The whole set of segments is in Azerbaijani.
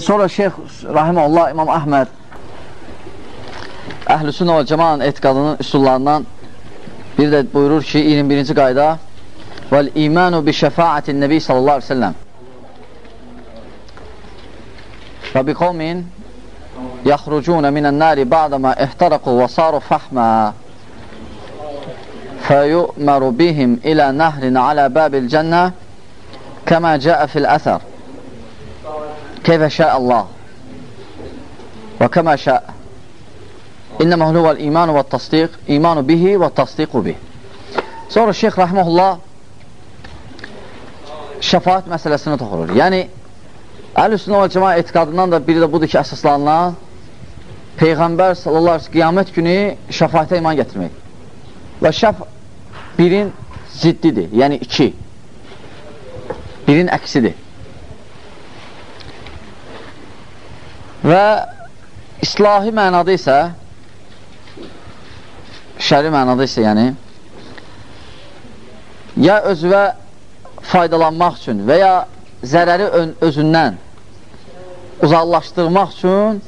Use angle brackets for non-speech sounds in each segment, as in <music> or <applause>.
Sonra Şeyx Rahiməllah İmam Əhməd Əhl-i Sünnə və Cəmanın etiqadının üsullarından bir də buyurur ki, 21-ci qayda Vəl imanu bi şəfaətin nəbi sallallahu aleyhi ve selləm və bi qovmin yaxrucunə minən nəri ba'dama ihtaraku və saru fəhmə fəyu'məru bihim ilə nəhrin alə bəbil cənnə kəmə cəə fil əsər şəə Allah və kəmə şəə İnnəmə huvəl imanu və tasdiq, imanu bihi və tasdiqu bih. Sonra Şeyx Rəhməhullah şəfaat məsələsini toxurur. Yəni, Əl-Üsünə və Cəma etiqadından da biri də budur ki, əsaslanılan Peyğəmbər sallallahu aleyhi qiyamət günü şəfaətə iman gətirmək. Və şəf birin ziddidir, yəni iki. Birin əksidir. Və islahi mənada isə şəri mənada isə yəni ya özvə faydalanmaq üçün və ya zərəri özündən uzaqlaşdırmaq üçün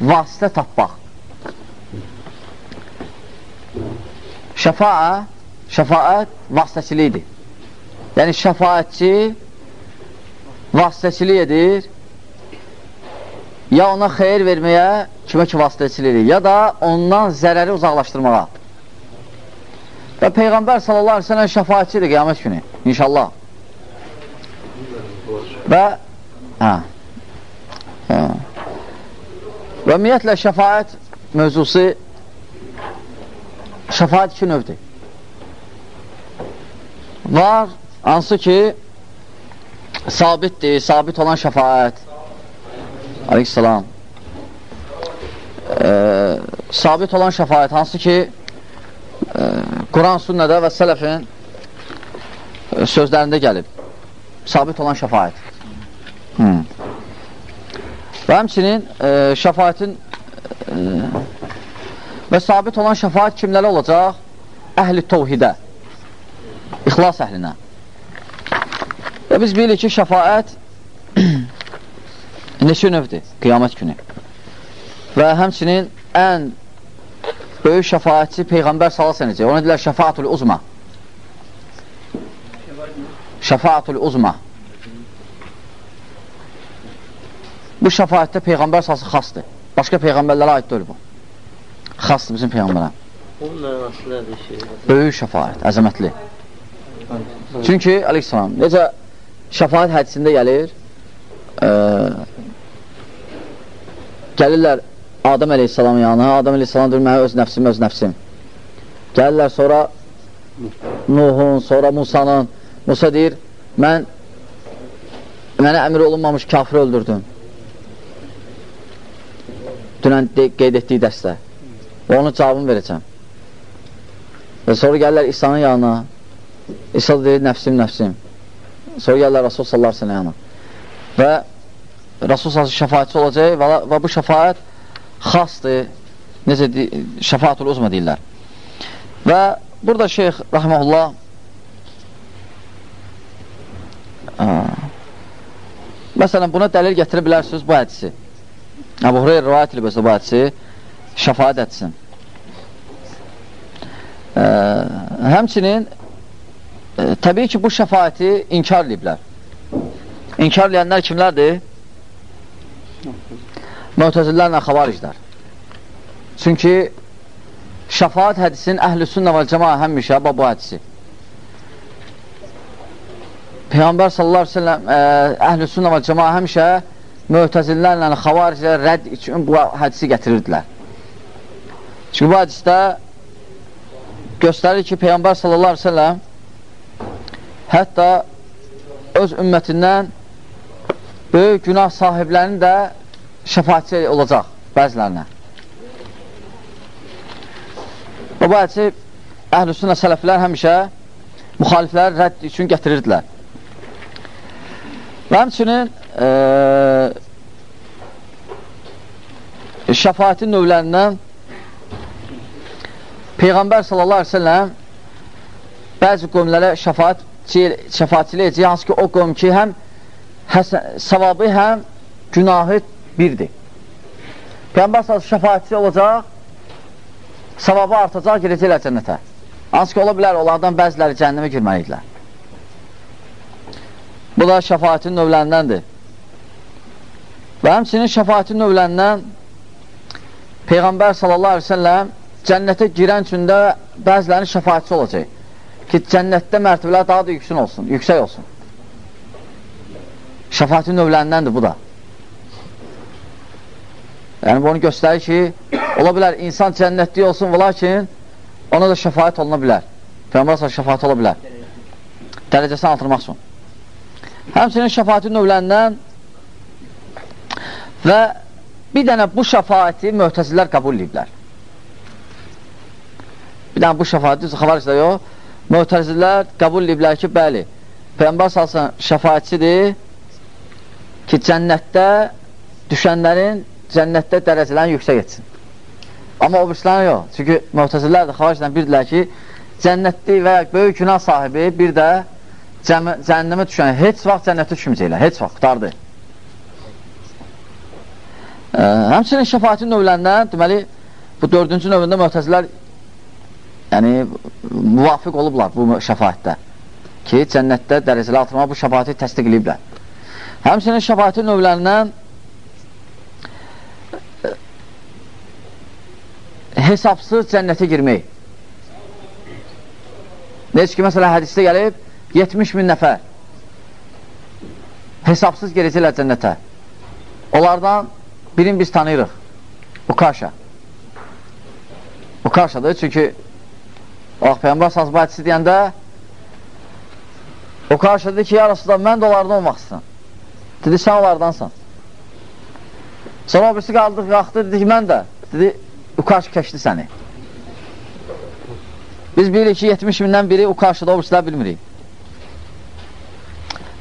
vasitə tapmaq. Şəfaə, şəfaət vasitəçilikdir. Yəni, şəfaətçi vasitəçilik edir, ya ona xeyir verməyə kimə ki vasitəçilik ya da ondan zərəri uzaqlaşdırmağa. Və Peyğəmbər sallallahu aleyhi ve sellem şəfaətçidir qiyamət günü, inşallah. Və hə, hə. və ümumiyyətlə şəfaət mövzusu şəfaət iki növdür. Var, hansı ki sabitdir, sabit olan şəfaət aleyhissalam e, sabit olan şəfaət hansı ki Quran, sünnədə və sələfin e, sözlərində gəlib. Sabit olan şəfayət. Hmm. Və həmçinin e, şəfayətin e, və sabit olan şəfayət kimlərə olacaq? Əhli tovhidə, ixlas əhlinə. Və biz bilirik ki, şəfayət neçə növdür qiyamət günü. Və həmçinin ən böyük şəfaətçi Peyğəmbər salasın necə? Ona deyilər şəfaatul uzma. Şəfaatul uzma. Bu şəfaətdə Peyğəmbər salası xasdır. Başqa Peyğəmbərlərə aid deyil bu. Xasdır bizim Peyğəmbərə. Böyük şəfaət, əzəmətli. Çünki, aleyhissalam, necə şəfaət hədisində gəlir, ə, gəlirlər Adəm əleyhissalamın yanına, Adəm əleyhissalam deyir, mənə öz nəfsim, öz nəfsim. Gəlirlər sonra Nuhun, sonra Musanın. Musa deyir, mən mənə əmir olunmamış kafiri öldürdüm. Dünən qeyd etdiyi dəstə. Və onun cavabını verəcəm. Və sonra gəlirlər İsa'nın yanına. İsa deyir, nəfsim, nəfsim. Sonra gəlirlər Rasul sallallahu aleyhi yanına. Və Rasul sallallahu şəfayətçi olacaq və, və bu şəfayət xasdır, necə şəfaatul uzma deyirlər. Və burada şeyx rəhməhullah məsələn, buna dəlil gətirə bilərsiniz bu hədisi. Əbu Hureyr rivayət edilbəsə bu hədisi şəfaət etsin. Ə, həmçinin ə, təbii ki, bu şəfaəti inkar ediblər. İnkar edənlər kimlərdir? Mötəzillərlə xavariclər. Çünki şəfaat hədisinin əhl-i sünnə və cəma həmişə bu hədisi. Peyğəmbər sallallahu aleyhi ve sellem əhl-i sünnə və cəma həmişə mötəzillərlə xavariclər rədd üçün bu hədisi gətirirdilər. Çünki bu hədisdə göstərir ki, Peyğəmbər sallallahu aleyhi ve sellem hətta öz ümmətindən böyük günah sahiblərini də şəfaatçi olacaq bəzilərinə. Və bu hədisi əhl-üsünə sələflər həmişə müxalifləri rədd üçün gətirirdilər. Və həmçinin e, şəfaatin növlərindən Peyğəmbər sallallahu aleyhi ve selləm bəzi qövmlərə şəfaatçilik edəcək, hansı ki o qövm ki, həm həsən, savabı həm günahı birdir. Peyğəmbər sallallahu şəfaətçi olacaq, savabı artacaq, girəcəklər cənnətə. Hansı ki, ola bilər, onlardan bəziləri cəhənnəmə girməlidirlər. Bu da şəfaətin növlərindəndir. Və həmçinin şəfaətin növlərindən Peyğəmbər sallallahu aleyhi ve selləm cənnətə girən üçün də bəzilərinin şəfaətçi olacaq. Ki, cənnətdə mərtəbələr daha da yüksün olsun, yüksək olsun. Şəfaətin növlərindəndir bu da. Yəni, bu onu göstərir ki, ola bilər, insan cənnətli olsun, lakin ona da şəfaət oluna bilər. Peyğəmbər sallallahu şəfaət ola bilər. Dərəcəsini artırmaq üçün. Həmçinin şəfaətin növlərindən və bir dənə bu şəfaəti möhtəzilər qəbul ediblər. Bir dənə bu şəfaəti, xavaricilər yox, möhtəzilər qəbul ediblər ki, bəli, Peyğəmbər salsın şəfaətçidir ki, cənnətdə düşənlərin cənnətdə dərəcələrini yüksək etsin. Amma o birislərin yox. Çünki möhtəzilər də xavaricdən bildirlər ki, cənnətli və ya böyük günah sahibi bir də cəhənnəmə düşən heç vaxt cənnətə düşməyəcəklər, heç vaxt, qutardı. Ə, həmçinin şəfaatin növlərindən, deməli, bu dördüncü növündə möhtəzilər yəni, müvafiq olublar bu şəfaatdə ki, cənnətdə dərəcəli artırma bu şəfaati təsdiq ediblər. Həmçinin şəfaatin növlərindən hesabsız cənnətə girmək. Necə ki, məsələ hədisdə gəlib, 70 min nəfər hesabsız gələcəklər cənnətə. Onlardan birini biz tanıyırıq. Ukaşa. Ukaşadır. Çünki bax, Peyyambar sazba hədisi deyəndə Ukaşa dedi ki, ya Rasulullah, mən də onlardan olmaq istəyəm. Dedi, sən onlardansan. Sonra birisi qaldıq, qalxdı, dedi ki, mən də. Dedi, Ukaş keçdi səni. Biz bilirik ki, 70 mindən biri Ukaşada, o birisilər bilmirik.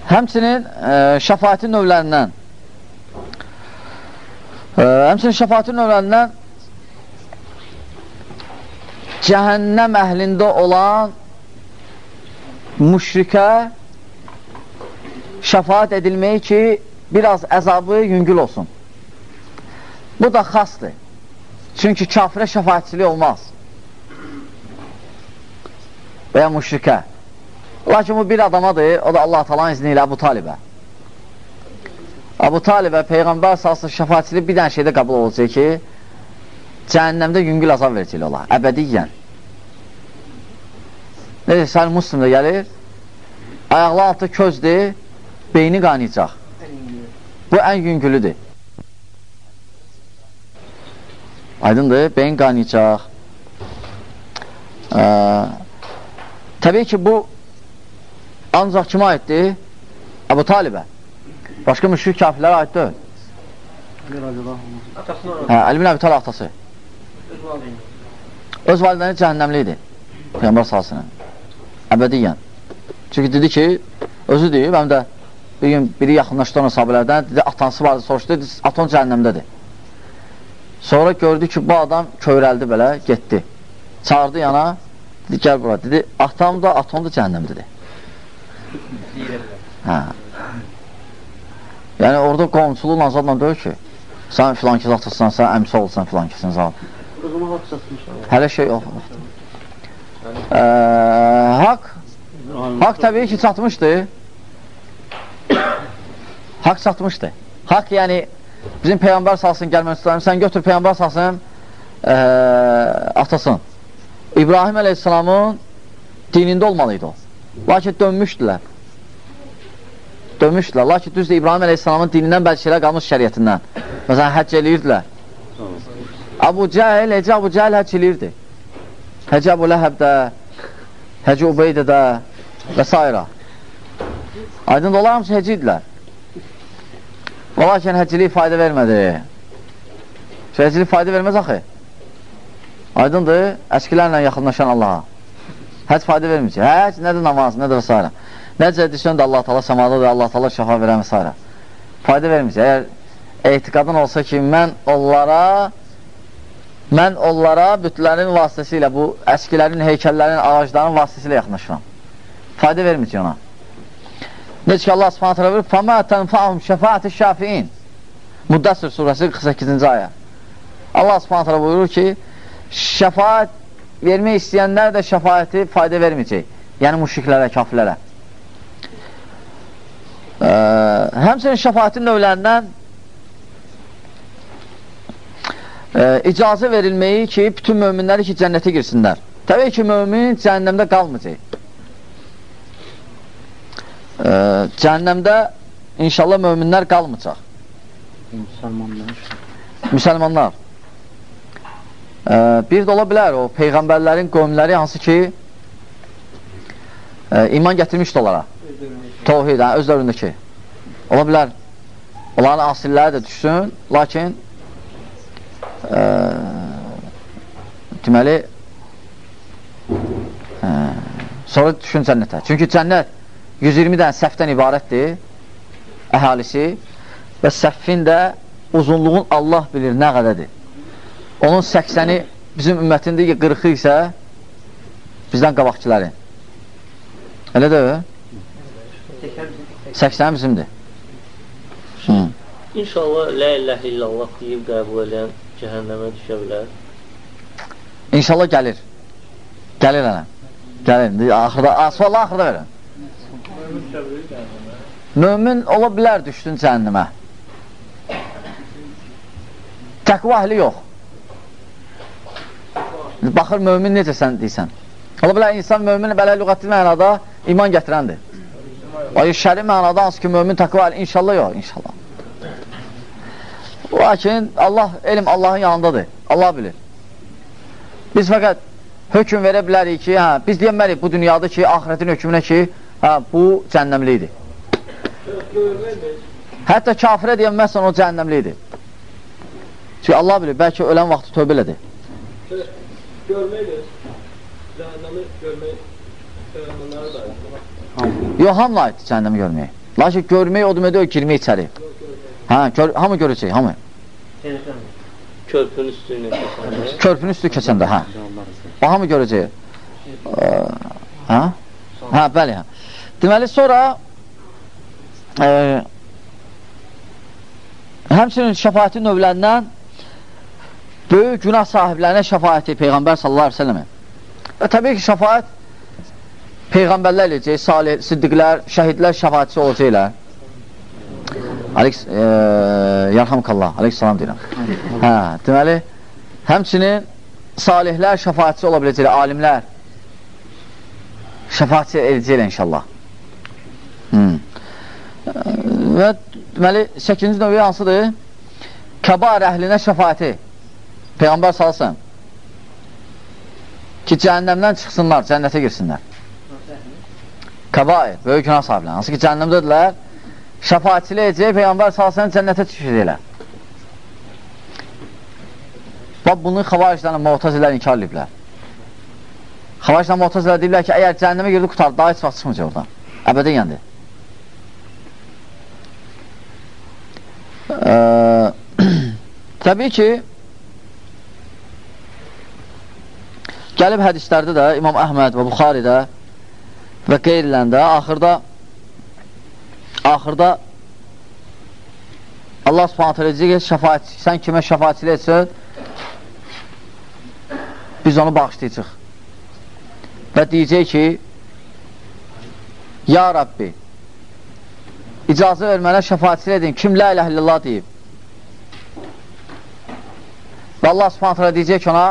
Həmçinin e, şəfaatin növlərindən e, həmçinin şəfaatin növlərindən cəhənnəm əhlində olan müşrikə şəfaat edilməyi ki, biraz əzabı yüngül olsun. Bu da xasdır. Çünki kafirə şəfaatçilik olmaz. Və ya müşrikə. Lakin bu bir adamadır, o da Allah talan izni ilə Əbu Talibə. Əbu Talibə Peyğəmbər salsın şəfaatçilik bir dənə şeydə qəbul olacaq ki, cəhənnəmdə yüngül azab verəcək ola, əbədiyyən. Necə, sən muslimdə gəlir, ayaqlı altı közdür, beyni qaynayacaq. Bu ən yüngülüdür. Aydındır, beyin qaynayacaq. Ee, təbii ki, bu Ancaq kimə aiddir? Əbu Talibə. Başqa müşrik kafirlərə aid deyil. Hə, Əli bin Əbi Talib atası. Öz validəni cəhənnəmli idi. Peyyambar salsının. Əbədiyyən. Çünki dedi ki, özü deyib, həm də bir gün biri yaxınlaşdı ona sahabələrdən, dedi, atansı vardı, soruşdu, dedi, aton cəhənnəmdədir. Sonra gördü ki, bu adam köyrəldi belə, getdi. Çağırdı yana, dedi, gəl bura, dedi, atam da, atom da cəhənnəmdədir. Hə. Yəni orada qonşuluq azadla deyil ki, sən filan ki zatısan, sən əmsi olsan filan ki, sən zat. Hələ şey yox. Ə, haq haq təbii ki çatmışdı. Haq çatmışdı. Haq yəni bizim Peyğəmbər salsın istəyirəm, sən götür Peyğəmbər salsın ə, atasın. İbrahim əleyhissalamın dinində olmalıydı o. Lakin dönmüşdülər. Dönmüşdülər. Lakin düzdür, İbrahim əleyhissalamın dinindən bəlkə şeylər qalmış şəriyyətindən. Məsələn, həcc eləyirdilər. Abu Cəhil, Həcə Abu Cəhil həcc eləyirdi. Həcə Abu Ləhəbdə, Həcə Ubeydədə və s. Aydın da onlar hamısı həcc idilər. Və lakin həccilik fayda vermədi. Həccilik fayda verməz axı. Aydındır, əskilərlə yaxınlaşan Allaha. Həc fayda verməyəcək. Həc nədir namaz, nədir və s. Necə desən də Allah tala səmadadır, Allah tala şəfa verən və s. Fayda verməyəcək. Əgər etiqadın olsa ki, mən onlara mən onlara bütlərin vasitəsilə, bu əskilərin, heykəllərin, ağacların vasitəsilə yaxınlaşıram. Fayda verməyəcək ona. Necə ki, Allah subhanət hələ verir, فَمَا تَنْفَعُمْ شَفَاَةِ الشَّافِئِينَ Müddəssir surəsi 48-ci ayə. Allah subhanət hələ buyurur ki, şəfaət vermək istəyənlər də şəfaəti fayda verməyəcək. Yəni müşriklərə, kafirlərə. Ə, həmsinin şəfaətin növlərindən ə, icazə verilməyi ki, bütün möminləri ki, cənnətə girsinlər. Təbii ki, mömin cəhənnəmdə qalmayacaq. Ə, cəhənnəmdə inşallah möminlər qalmayacaq. Müsəlmanlar. Müsəlmanlar. Ə, bir də ola bilər o peyğəmbərlərin qövmləri hansı ki ə, iman gətirmişdi onlara. Tohid, hə, öz dövründəki. Ola bilər onların asilləri də düşsün, lakin ə, deməli ə, sonra düşün cənnətə. Çünki cənnət 120 dənə səhvdən ibarətdir əhalisi və səhvin də uzunluğun Allah bilir nə qədədir. Onun 80-i bizim ümmətindir ki, 40-ı isə bizdən qabaqçilərin. Elə də o? 80 bizimdir. Hı. İnşallah la ilahe illallah deyib qəbul edən cəhənnəmə düşə bilər. İnşallah gəlir. Gəlir ənə. Gəlir. Axırda, sualı axırda verin. Mömin ola bilər düşsün cəhənnəmə. Təqva əhli yox. Baxır, mömin necə sən deysən. Ola bilər, insan mömin belə lüğətli mənada iman gətirəndir. Ay, şəri mənada hansı ki, mömin təqva əhli, inşallah yox, inşallah. Lakin Allah, elm Allahın yanındadır. Allah bilir. Biz fəqət hökum verə bilərik ki, hə, biz deyəmərik bu dünyada ki, ahirətin hökmünə ki, hə, bu cənnəmli idi. Hətta kafirə deyəməzsən o cəhənnəmli idi. Çünki Allah bilir, bəlkə ölən vaxtı tövbə elədi. Görməkdir. Cəhənnəmi görmək Peyğəmbərlərə də aiddir. Yox, hamı aiddir cəhənnəmi görməyə. Lakin görmək o demək deyil, girmək içəri. Hə, gör, hamı görəcək, hamı. Körpünün üstünə keçəndə. Körpünün üstü keçəndə, hə. O hamı görəcək. Hə? Hə, bəli, hə. Deməli, sonra ə, həmçinin şəfayətin növlərindən böyük günah sahiblərinə şəfayəti Peyğəmbər sallallahu aleyhi ve selləmin. Və təbii ki, şəfayət Peyğəmbərlər eləyəcək, salih, siddiqlər, şəhidlər şəfayətçi olacaqlar. Aleyks, e, yarhamkallah, aleyhissalam deyirəm. Hə, deməli, həmçinin salihlər şəfayətçi ola biləcəklər, alimlər şəfayətçi edəcəklər inşallah. Hmm. Və deməli, 8-ci növü hansıdır? Kəbar əhlinə şəfayəti. Peyğəmbər salsın ki, cəhənnəmdən çıxsınlar, cənnətə girsinlər. Kəbair, böyük günah sahiblər. Hansı ki, cəhənnəmdədirlər, şəfaatçilə edəcək, Peyğəmbər salsın cənnətə düşəcəklər. Bax, bunu xavariclərlə muhtazilər inkar ediblər. Xavariclərlə muhtazilər deyiblər ki, əgər cəhənnəmə girdi, qutar, daha heç vaxt çıxmayacaq oradan. Əbədən yəndi. Təbii ki, Gəlib hədislərdə də İmam Əhməd və Buxaridə və qeyriləndə axırda axırda Allah subhanət hələ deyəcək ki, şəfaət, sən kimə şəfaətçilə etsin, biz onu bağışlayacaq. Və deyəcək ki, Ya Rabbi, icazə ver mənə şəfaətçilə edin, kim la ilə illallah deyib. Və Allah subhanət hələ deyəcək ona,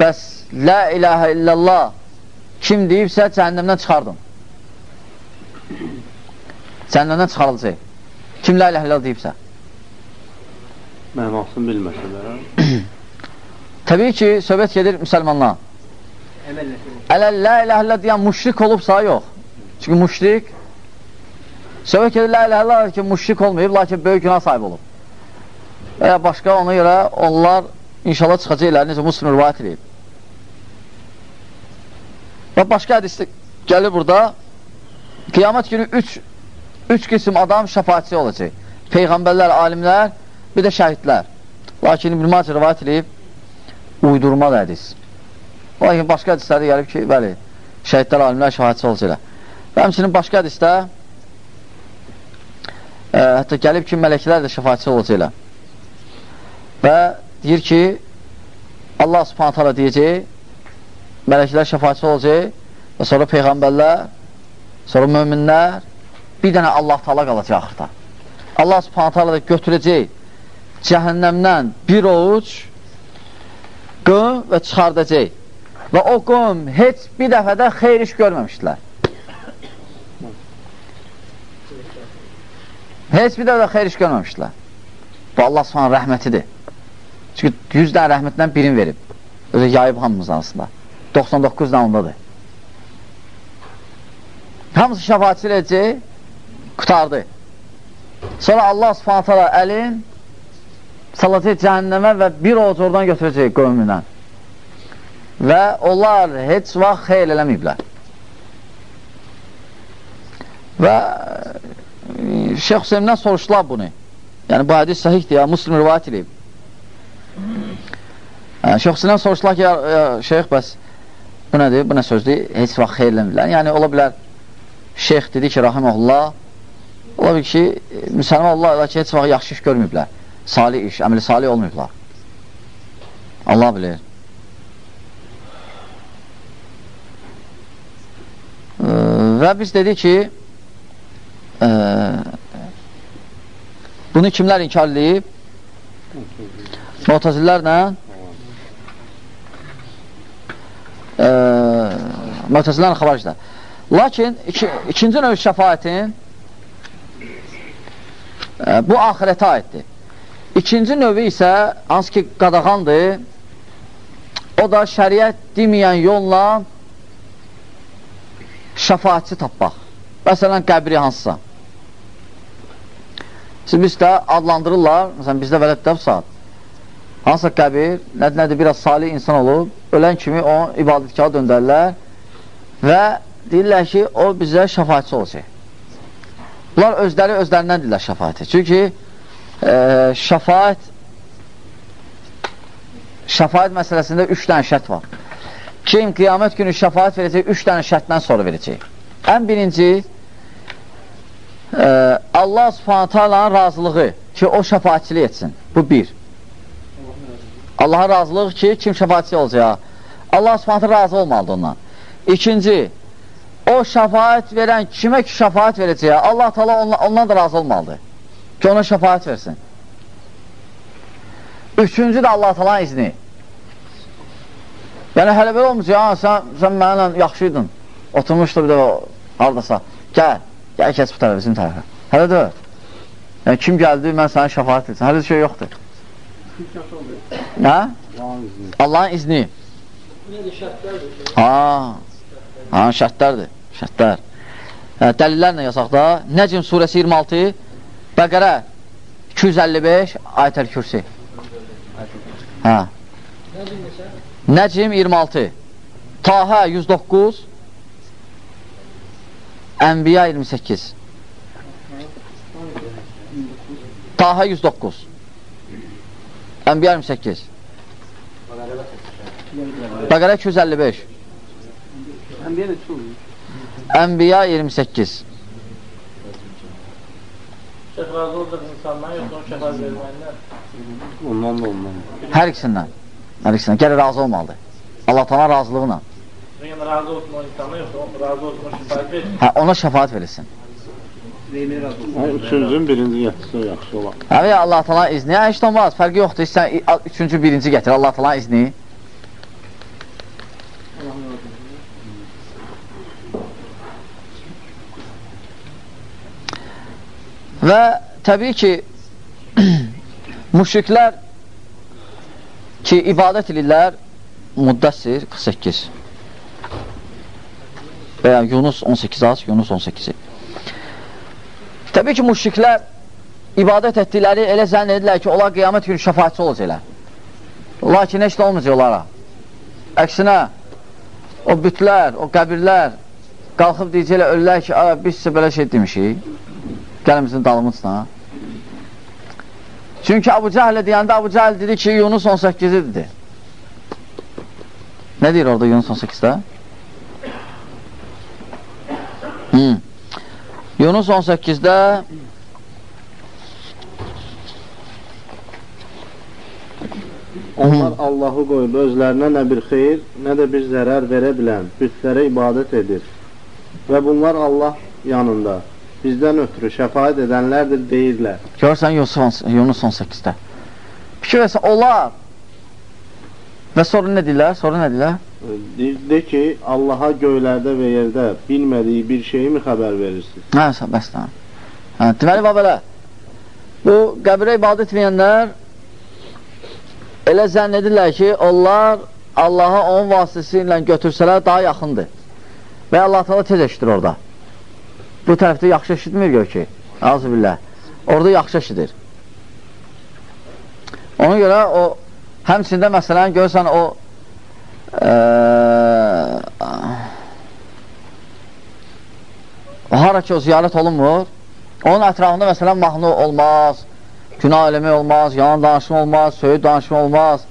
bəs la ilahə illallah kim deyibsə cəhənnəmdən çıxardım. Cəhənnəmdən çıxarılacaq. Kim la ilahə illallah deyibsə. Mənasını bilməsələr. <clears throat> Təbii ki, söhbət gedir müsəlmanlar. Ələ la ilahə illallah deyən müşrik olubsa, yox. Çünki müşrik söhbət gedir la ilahə illallah ki, müşrik olmayıb, lakin böyük günah sahibi olub. Və ya başqa ona görə onlar inşallah çıxacaqlar, necə muslim rivayət edib. Və başqa hədisdə gəlir burada, qiyamət günü üç, üç qism adam şəfaatçi olacaq. Peyğəmbərlər, alimlər, bir də şəhidlər. Lakin İbn-i Macə rivayət edib, uydurma da hədis. Lakin başqa hədislərdə gəlib ki, bəli, şəhidlər, alimlər şəfaatçi olacaqlar. Və həmçinin başqa hədisdə ə, hətta gəlib ki, mələklər də şəfaətçi olacaqlar. Və deyir ki, Allah subhanət hala deyəcək, mələklər şəfaətçi olacaq və sonra peyğəmbərlər, sonra möminlər, bir dənə Allah tala qalacaq axırda. Allah subhanət hala da götürəcək cəhənnəmdən bir ovuc qım və çıxardacaq. Və o qım heç bir dəfədə xeyr iş görməmişdilər. Heç bir dəfədə xeyr iş görməmişdilər. Bu Allah subhanə rəhmətidir. Çünki 100 dənə rəhmətindən birini verib. Özü yayıb hamımız arasında. 99 dənə ondadır. Hamısı şəfaatçı edəcək, qutardı. Sonra Allah subhanətə alə əlin salacaq cəhənnəmə və bir oğuc oradan götürəcək qövmündən. Və onlar heç vaxt xeyr eləməyiblər. Və e, Şeyh Hüseynindən soruşdular bunu. Yəni, bu hədis səhihdir ya, muslim rivayət edib. E, Şeyh Hüseynindən soruşdular ki, ya, ya, şeyh bəs bu nədir, bu nə sözdür, heç vaxt xeyr eləməyiblər. Yəni, ola bilər, şeyh dedi ki, rahiməhullah, ola bilər ki, müsəlman Allah ki, heç vaxt yaxşı iş görməyiblər. Salih iş, əməli salih olmayıblar. Allah bilir. Və biz dedik ki, e, bunu kimlər inkar edib? Mutazillərlə e, Mutazillərlə xabariclər. Lakin iki, ikinci növ şəfayətin e, bu ahirətə aiddir. İkinci növü isə hansı ki qadağandır, o da şəriət deməyən yolla şəfaatçı tapmaq. Məsələn, qəbri hansısa. Siz bizdə adlandırırlar, məsələn, bizdə vələddə saat. Hansısa qəbir, nədir, nədir, biraz salih insan olub, ölən kimi onu ibadətkara döndərlər və deyirlər ki, o bizə şəfaatçı olacaq. Bunlar özləri özlərindən deyirlər şəfaati. Çünki e, şəfaat şəfaat məsələsində üç dənə şərt var. Kim qiyamət günü şəfaat verəcək, üç dənə şərtdən sonra verəcək. Ən birinci, e, Allah subhanətə alanın razılığı ki, o şəfaatçilik etsin. Bu bir. Allahın razılığı ki, kim şəfaatçi olacaq? Allah subhanətə razı olmalıdır ondan. İkinci, o şəfaat verən kimə ki şəfaat verəcək? Allah tala ondan, ondan da razı olmalıdır. Ki, ona şəfaat versin. Üçüncü də Allah talanın izni. Yəni, hələ belə olmuş, ya, sən, sən mənimlə yaxşıydın, oturmuşdu bir də haradasa, gəl, gəl kəs bu tərəfə, bizim tərəfə. Hələ də, yəni, kim gəldi, mən sənə şəfaat etsin, hələ şey yoxdur. Nə? Allahın izni. Ha, ha, şərtlərdir, şərtlər. Hə, dəlillərlə yasaqda, Nəcm surəsi 26, Bəqərə 255, Ayətəl Kürsi. Hə. Nədir, neçə? Nəcm 26, Tahə 109, Ənbiya 28. Tahə 109, Ənbiya 28. Bəqərə 255. Ənbiya 28. Şeyh razı olacaq insandan, yoxsa o şəfat verməyindən. Ondan da ondan. Hər ikisindən. Hər ikisindən. Gəlir razı olmalıdır. Allah tana razılığına. Yəni razı olsun o insandan, yoxsa o razı olsun o şəfat versin. Hə, ona şəfaat verilsin. Ha, üçüncünün birinci gətirsə yaxşı olar. Hə, ya Allah tala izni. Hə, heç olmaz. Fərqi yoxdur. Sən üçüncü, birinci gətir. Allah tala izni. Və təbii ki, <clears throat> müşriklər ki, ibadət edirlər Muddəssir 48 və ya Yunus 18 az, Yunus 18-i. Təbii ki, müşriklər ibadət etdikləri elə zənn edirlər ki, onlar qiyamət günü şəfaatçı olacaqlar. Lakin heç də olmayacaq onlara. Əksinə, o bütlər, o qəbirlər qalxıb deyəcəklər, ölürlər ki, biz sizə belə şey demişik, gəlimizin dalımızla. Çünki Abu Cəhlə deyəndə Abu Cəhəl dedi ki, Yunus 18-dir. Nə deyir orada Yunus 18-də? Hmm. Yunus 18-də Onlar Allahı qoyub özlərinə nə bir xeyir, nə də bir zərər verə bilən bütlərə ibadət edir. Və bunlar Allah yanında bizdən ötürü şəfaət edənlərdir deyirlər. Yusuf, Yunus 18-də. Fikir versən, onlar və sonra nə deyirlər? Sonra nə deyirlər? De, de ki, Allaha göylərdə və yerdə bilmədiyi bir şeyi mi xəbər verirsiniz? Hə, bəs tamam. Hə, deməli, va belə. Bu qəbirə ibadət edənlər elə zənn edirlər ki, onlar Allaha onun vasitəsilə götürsələr daha yaxındır. Və Allah təala tez eşidir orada. Bu tərəfdə yaxşı eşitmir gör ki. Azı billah. Orada yaxşı eşidir. Ona görə o həmçində məsələn görsən o e, hara ki o ziyarət olunmur, onun ətrafında məsələn mahnı olmaz, günah eləmək olmaz, yalan danışma olmaz, söyüd danışma olmaz,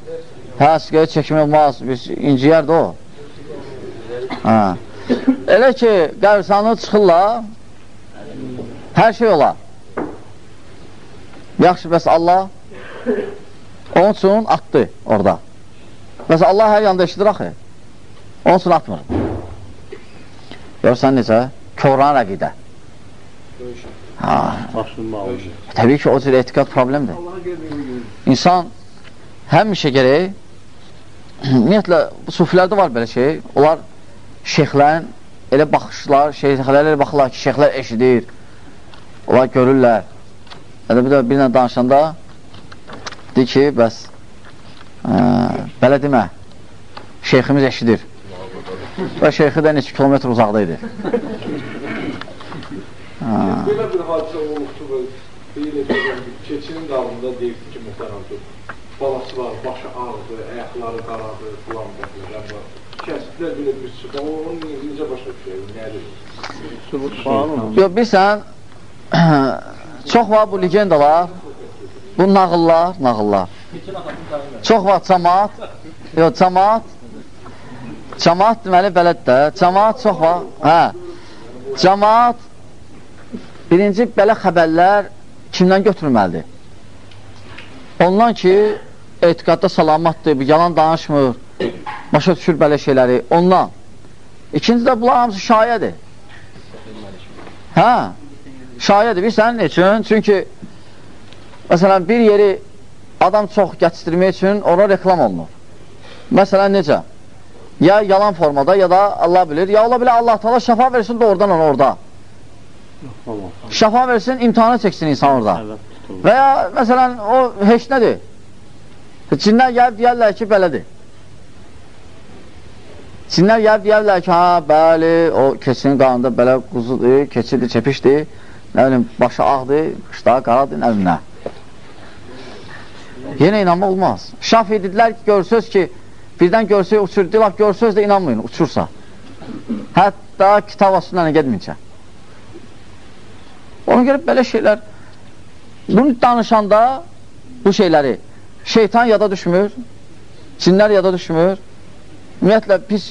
hə, siqaret çəkmək olmaz, biz inciyərdir o. Hə. Elə ki, qəbristanlığı çıxırlar, hər şey olar. Yaxşı, bəs Allah onun üçün atdı orada. Bəs Allah hər yanda eşidir axı. Onun üçün atmır. Görsən necə? Koran rəqidə. Ha. Təbii ki, o cür etiqat problemdir. İnsan həmişə gərək ümumiyyətlə, sufilərdə var belə şey. Onlar şeyxlərin elə baxışlar, şeyxlər elə baxırlar ki, şeyxlər eşidir. Onlar görürlər. Elə bir də bir ilə danışanda deyir ki, bəs ə, belə demə, şeyximiz eşidir. Və şeyxi də neçə kilometr uzaqda idi. Belə bir hadisə olubdur ki, keçinin dalında deyildi ki, mühtərəm ki, balası var, başı ağrıdı, ayaqları qaradı, filan bəxlər. Kəsdilər belə bir çıxda, onun necə başa düşür, nədir? Yox, bilsən, çox var bu legendalar, bu nağıllar, nağıllar. Çox var cəmaat, yox, cəmaat, cəmaat deməli belədir də, cəmaat çox var, hə, cəmaat birinci belə xəbərlər kimdən götürülməlidir? Ondan ki, etiqadda salamatdır, yalan danışmır, başa düşür belə şeyləri, ondan. İkinci də bunlar hamısı şayədir. Hə, şayədir. Bilsən, neçün? Çünki, məsələn, bir yeri adam çox gətirmək üçün ora reklam olunur. Məsələn, necə? Ya yalan formada, ya da Allah bilir, ya ola bilər Allah-u Teala şəfa versin doğrudan ona orada. Şəfa versin, imtihana çəksin insan orada. Və ya, məsələn, o heç nədir? Cinlər gəlib deyərlər ki, belədir. Cinlər gəlib deyərlər ki, ha, bəli, o keçinin qanında belə quzudur, keçidir, çepişdir, nə bilim, başı ağdır, qışdağı qaradır, nə bilim, nə. Yenə inanma olmaz. Şaf edidilər ki, görsöz ki, birdən görsək uçur, dilaf görsöz də inanmayın, uçursa. Hətta kitab aslında gedmincə. Ona görə belə şeylər, bunu danışanda bu şeyləri şeytan yada düşmür, cinlər yada düşmür, ümumiyyətlə pis,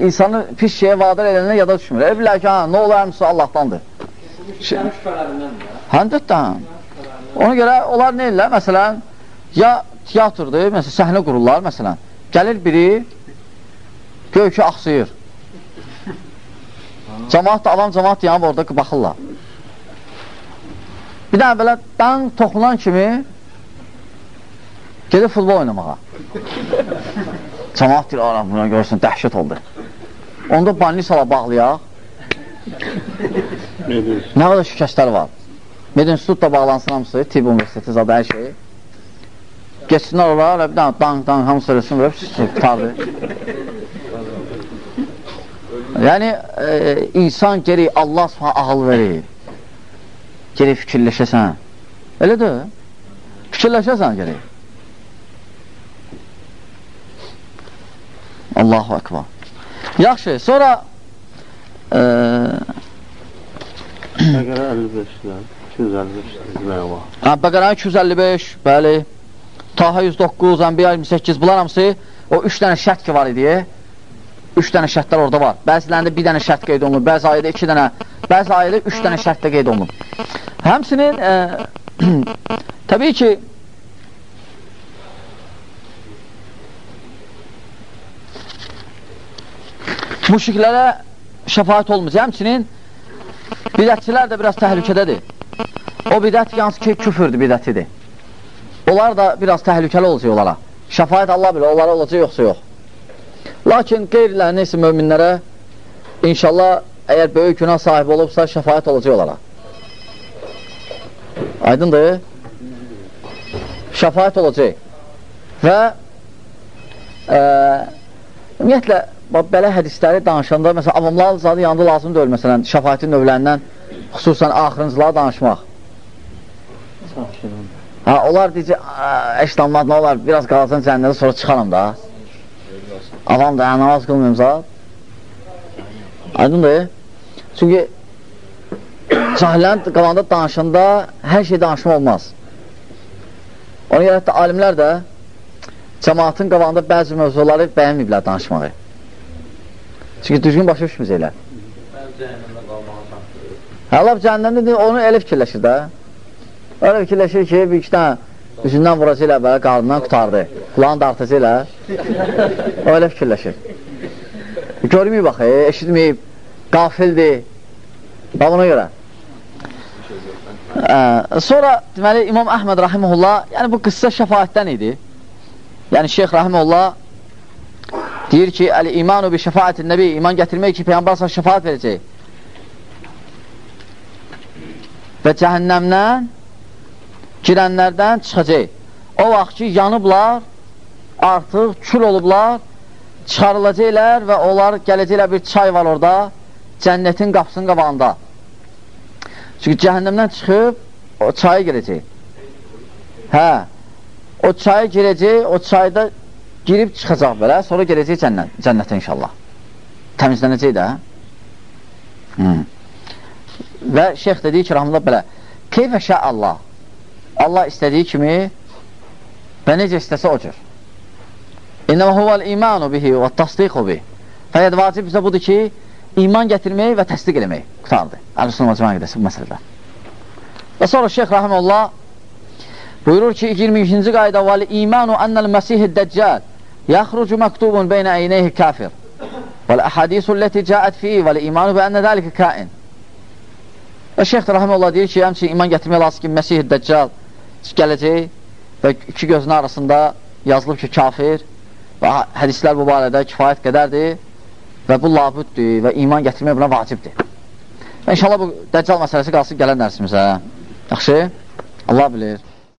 insanı pis şeyə vadar edənlər yada düşmür. Elə bilər ki, ha, nə olar həmsi Allahdandır. Şübhənin şübhələrindən də. Həndət də, ona görə onlar nə edirlər, məsələn, ya teatrdır, məsələn, səhnə qururlar, məsələn, gəlir biri, göy ki, axsıyır. <laughs> Camaat da, avam camaat yanıb orada baxırlar. Bir dənə belə dan toxunan kimi gedir futbol oynamağa. <laughs> Cəmaat deyir, ara buna görsün, dəhşət oldu. Onda bannisala bağlayaq. <laughs> Nə qədər şikəstlər var. Med institut da bağlansın hamısı, tibb universiteti zadə hər şeyi. Geçsinlər oraya, bir dənə dank, dank, hamısı söyləsin, və tutardı. yəni, e, insan geri Allah s.ə. ağıl verir gerək fikirləşəsən. Elə də, fikirləşəsən gerək. Allahu akbar. Yaxşı, sonra e, Bəqərə 55-dən, 255-dən. Hə, Bəqərə 255, bəli. Taha 109, Ənbiya 28, bunlar hamısı o 3 dənə şərt ki var idi. 3 dənə şərtlər orada var. Bəzilərində 1 dənə şərt qeyd olunub, bəzi ayədə 2 dənə, bəzi ayədə 3 dənə şərt də qeyd olunub. Həmsinin ə, e, <clears throat> təbii ki müşriklərə şəfaət olmayacaq. Həmçinin bidətçilər də biraz təhlükədədir. O bidət yalnız ki, küfürdür, bidətidir. Onlar da biraz təhlükəli olacaq onlara. Şəfayət Allah bilir, onlara olacaq, yoxsa yox. Lakin qeyrilə, neysə möminlərə inşallah əgər böyük günah sahibi olubsa, şəfayət olacaq onlara. Aydındır? Şəfayət olacaq. Və e, ümumiyyətlə, belə hədisləri danışanda, məsələn, avamlar zadı yanında lazım deyil, məsələn, şəfayətin növlərindən xüsusən axırıncılara danışmaq. Ha, onlar deyəcək, əşdanlar, nə olar, biraz qalacaq cənnədə, sonra çıxaram da. Avam da, hə, namaz qılmıyorum zat. Aydındır? Çünki cahillərin qalanda danışanda hər şey danışma olmaz. Ona görə hətta alimlər də cəmaatın qabağında bəzi mövzuları bəyənməyiblər danışmağı. Çünki düzgün başa düşməyəcəklər. Hə, laf cəhənnəmdə onu elə fikirləşir də. Öyle fikirləşir ki, bir iki dənə üzündən vuracaqlar, belə qarnından qutardı. Kulağını dartacaqlar. Öyle fikirləşir. Görməyib bax, e, eşitməyib, qafildir. Bax buna görə. Ə, sonra deməli İmam Əhməd rahimehullah, yəni bu qıssa şəfaətdən idi. Yəni Şeyx rahimehullah deyir ki, əl-imanu bi şəfaətin nəbi, iman gətirmək ki, Peyğəmbər sana şəfaət verəcək. Və cəhənnəmdən girənlərdən çıxacaq. O vaxt ki, yanıblar, artıq kül olublar, çıxarılacaqlər və onlar gələcəklər bir çay var orada, cənnətin qapısının qabağında. Çünki cəhənnəmdən çıxıb, o çaya girəcək. Hə, o çaya girəcək, o çayda girib çıxacaq belə, sonra gələcək cənnət, cənnətə inşallah. Təmizlənəcək də. Hmm. Və şeyx dediyi ki, rahmanullah belə, keyfə şə Allah, Allah istədiyi kimi və necə istəsə o cür. İnnəmə huvəl imanu bihi və tasdiqu bih. Fəqət vacib bizə budur ki, iman gətirmək və təsdiq eləmək. Qutardır. Əl-Üsünə Məcmə qədəsi bu məsələdə. Və sonra Şeyx Rahiməllah buyurur ki, 22-ci qayda vəli imanu ennəl məsihid dəccal kafir vəl əhadisu ləti cəət fi vəl imanu bə ennə dəlikə kain. Və Şeyx Rahiməllah deyir ki, həmçin iman gətirmək lazım ki, məsihid dəccal gələcək və iki gözün arasında yazılıb ki, kafir və hədislər bu barədə kifayət qədərdir və bu labüddür və iman gətirmək buna vacibdir. Və inşallah bu dəccal məsələsi qalsın gələn dərsimizə. Yaxşı? Allah bilir.